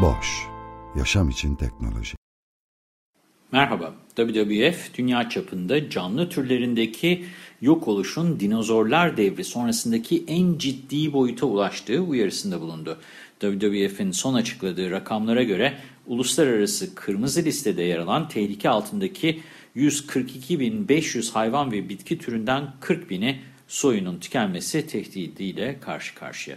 Boş, yaşam için teknoloji. Merhaba, WWF dünya çapında canlı türlerindeki yok oluşun dinozorlar devri sonrasındaki en ciddi boyuta ulaştığı uyarısında bulundu. WWF'in son açıkladığı rakamlara göre uluslararası kırmızı listede yer alan tehlike altındaki 142.500 hayvan ve bitki türünden 40.000'i soyunun tükenmesi tehdidiyle karşı karşıya.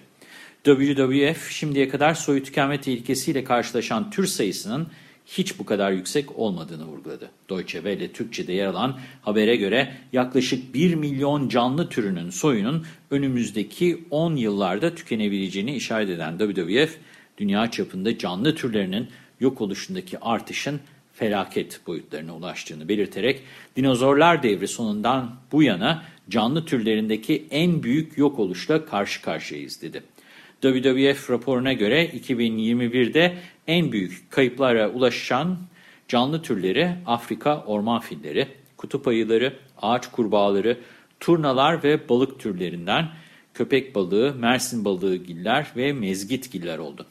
WWF şimdiye kadar soyu tükenme tehlikesiyle karşılaşan tür sayısının hiç bu kadar yüksek olmadığını vurguladı. Deutsche Welle Türkçe'de yer alan habere göre yaklaşık 1 milyon canlı türünün soyunun önümüzdeki 10 yıllarda tükenebileceğini işaret eden WWF, dünya çapında canlı türlerinin yok oluşundaki artışın felaket boyutlarına ulaştığını belirterek dinozorlar devri sonundan bu yana canlı türlerindeki en büyük yok oluşla karşı karşıyayız dedi. WWF raporuna göre 2021'de en büyük kayıplara ulaşan canlı türleri Afrika orman filleri, kutup ayıları, ağaç kurbağaları, turnalar ve balık türlerinden köpek balığı, mersin balığı giller ve mezgit giller oldu.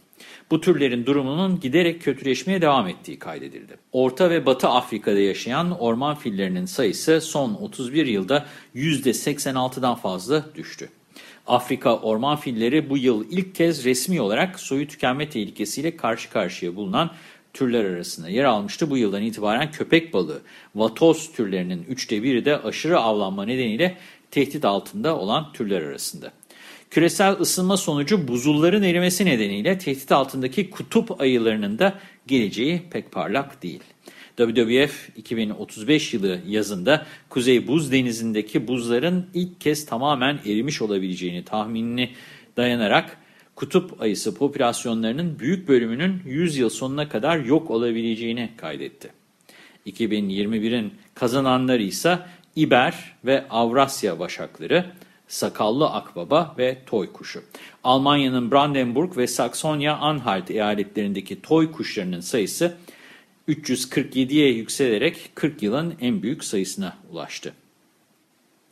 Bu türlerin durumunun giderek kötüleşmeye devam ettiği kaydedildi. Orta ve Batı Afrika'da yaşayan orman fillerinin sayısı son 31 yılda %86'dan fazla düştü. Afrika orman filleri bu yıl ilk kez resmi olarak soyu tükenme tehlikesiyle karşı karşıya bulunan türler arasında yer almıştı. Bu yıldan itibaren köpek balığı, vatoz türlerinin üçte biri de aşırı avlanma nedeniyle tehdit altında olan türler arasında. Küresel ısınma sonucu buzulların erimesi nedeniyle tehdit altındaki kutup ayılarının da geleceği pek parlak değil. WWF 2035 yılı yazında Kuzey Buz Denizi'ndeki buzların ilk kez tamamen erimiş olabileceğini tahminini dayanarak kutup ayısı popülasyonlarının büyük bölümünün 100 yıl sonuna kadar yok olabileceğini kaydetti. 2021'in kazananları ise İber ve Avrasya başakları, sakallı akbaba ve toy kuşu. Almanya'nın Brandenburg ve Saksonya-Anhalt eyaletlerindeki toy kuşlarının sayısı 347'ye yükselerek 40 yılın en büyük sayısına ulaştı.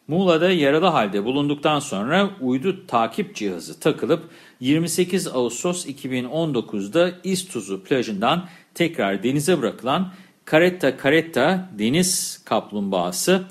Muğla'da yaralı halde bulunduktan sonra uydu takip cihazı takılıp 28 Ağustos 2019'da İztuzu plajından tekrar denize bırakılan Caretta Caretta deniz kaplumbağası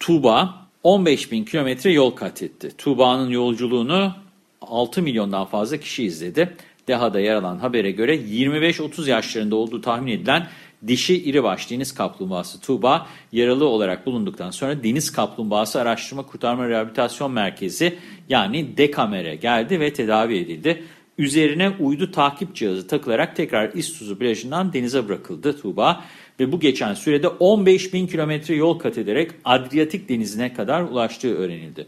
Tuba 15 bin kilometre yol kat etti. Tuba'nın yolculuğunu 6 milyondan fazla kişi izledi. DEHA'da yer alan habere göre 25-30 yaşlarında olduğu tahmin edilen dişi iribaş deniz kaplumbağası Tuğba yaralı olarak bulunduktan sonra Deniz Kaplumbağası Araştırma Kurtarma Rehabilitasyon Merkezi yani DEKAMER'e geldi ve tedavi edildi. Üzerine uydu takip cihazı takılarak tekrar İztuzu plajından denize bırakıldı Tuğba ve bu geçen sürede 15 bin kilometre yol kat ederek Adriyatik denizine kadar ulaştığı öğrenildi.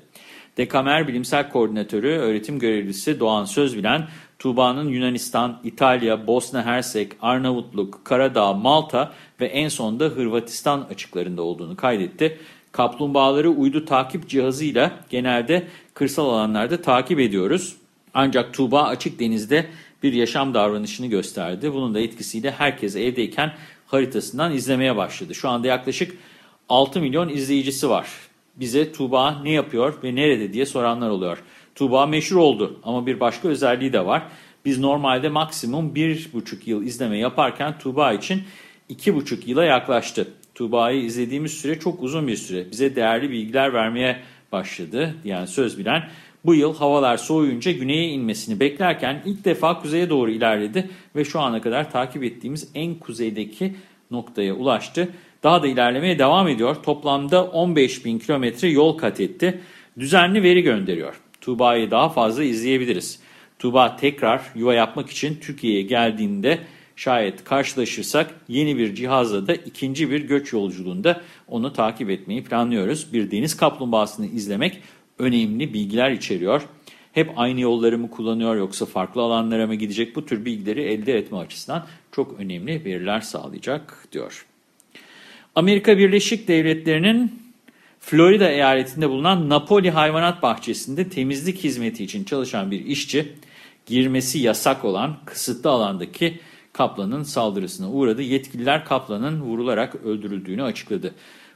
Dekamer Bilimsel Koordinatörü, öğretim görevlisi Doğan Sözbilen, Tuğba'nın Yunanistan, İtalya, Bosna Hersek, Arnavutluk, Karadağ, Malta ve en sonunda Hırvatistan açıklarında olduğunu kaydetti. Kaplumbağaları uydu takip cihazıyla genelde kırsal alanlarda takip ediyoruz. Ancak Tuğba açık denizde bir yaşam davranışını gösterdi. Bunun da etkisiyle herkes evdeyken haritasından izlemeye başladı. Şu anda yaklaşık 6 milyon izleyicisi var. Bize Tuğba ne yapıyor ve nerede diye soranlar oluyor. Tuğba meşhur oldu ama bir başka özelliği de var. Biz normalde maksimum 1,5 yıl izleme yaparken Tuğba için 2,5 yıla yaklaştı. Tuğba'yı izlediğimiz süre çok uzun bir süre. Bize değerli bilgiler vermeye başladı yani söz bilen. Bu yıl havalar soğuyunca güneye inmesini beklerken ilk defa kuzeye doğru ilerledi ve şu ana kadar takip ettiğimiz en kuzeydeki noktaya ulaştı. Daha da ilerlemeye devam ediyor. Toplamda 15 bin kilometre yol kat etti. Düzenli veri gönderiyor. Tuğba'yı daha fazla izleyebiliriz. Tuğba tekrar yuva yapmak için Türkiye'ye geldiğinde şayet karşılaşırsak yeni bir cihazla da ikinci bir göç yolculuğunda onu takip etmeyi planlıyoruz. Bir deniz kaplumbağasını izlemek önemli bilgiler içeriyor. Hep aynı yolları mı kullanıyor yoksa farklı alanlara mı gidecek bu tür bilgileri elde etme açısından çok önemli veriler sağlayacak diyor. Amerika Birleşik Devletleri'nin Florida eyaletinde bulunan Napoli Hayvanat Bahçesi'nde temizlik hizmeti için çalışan bir işçi girmesi yasak olan kısıtlı alandaki kaplanın saldırısına uğradı. Yetkililer kaplanın vurularak öldürüldüğünü açıkladı.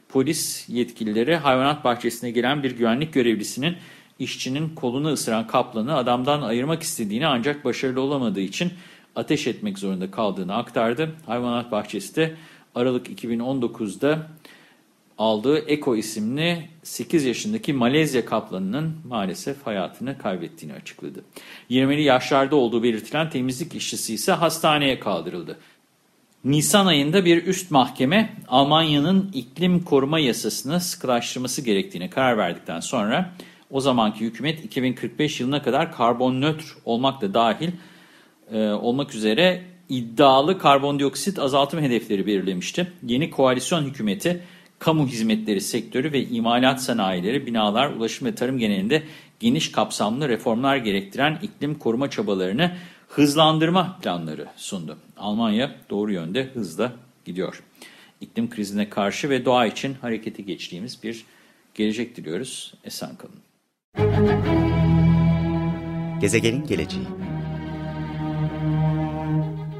Polis yetkilileri hayvanat bahçesine gelen bir güvenlik görevlisinin işçinin kolunu ısıran kaplanı adamdan ayırmak istediğini ancak başarılı olamadığı için ateş etmek zorunda kaldığını aktardı. Hayvanat bahçesi de Aralık 2019'da aldığı Eko isimli 8 yaşındaki Malezya kaplanının maalesef hayatını kaybettiğini açıkladı. 20'li yaşlarda olduğu belirtilen temizlik işçisi ise hastaneye kaldırıldı. Nisan ayında bir üst mahkeme Almanya'nın iklim koruma yasasını sıkılaştırması gerektiğine karar verdikten sonra o zamanki hükümet 2045 yılına kadar karbon nötr olmak da dahil e, olmak üzere iddialı karbondioksit azaltım hedefleri belirlemişti. Yeni koalisyon hükümeti kamu hizmetleri sektörü ve imalat sanayileri, binalar, ulaşım ve tarım genelinde geniş kapsamlı reformlar gerektiren iklim koruma çabalarını hızlandırma planları sundu. Almanya doğru yönde hızla gidiyor. İklim krizine karşı ve doğa için harekete geçtiğimiz bir gelecek diliyoruz. Esen kalın. Gezegenin geleceği